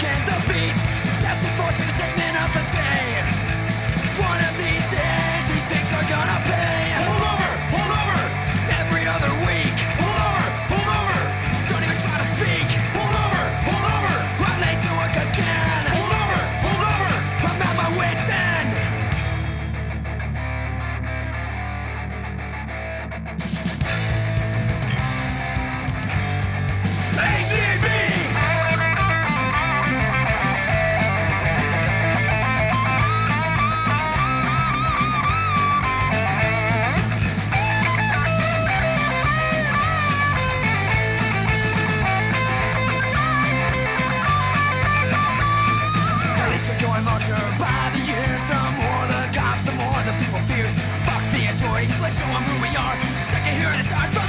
can't Imperialist